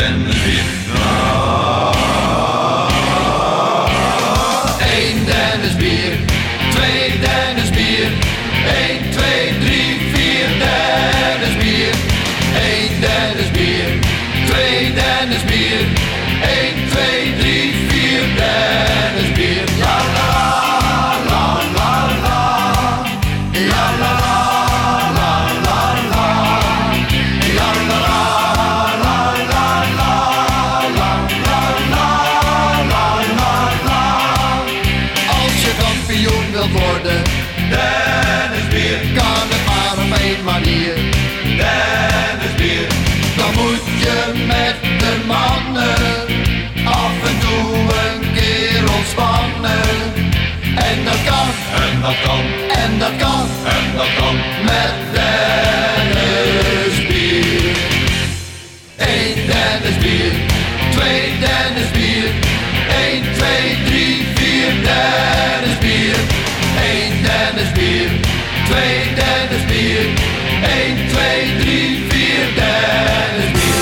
den Richter. Eén Dennis bier, twee Dennis bier, één, twee, drie, vier Dennis bier, één Dennis bier, twee Dennis bier. worden. Dennis Bier kan het maar op één manier. Dennis Bier, dan moet je met de mannen af en toe een keer ontspannen. En dat kan, en dat kan, en dat kan, en dat kan met Dennis Bier. Eén Dennis Bier. Twee Dennisbier. 1, 2, 3, 4 Dennisbier.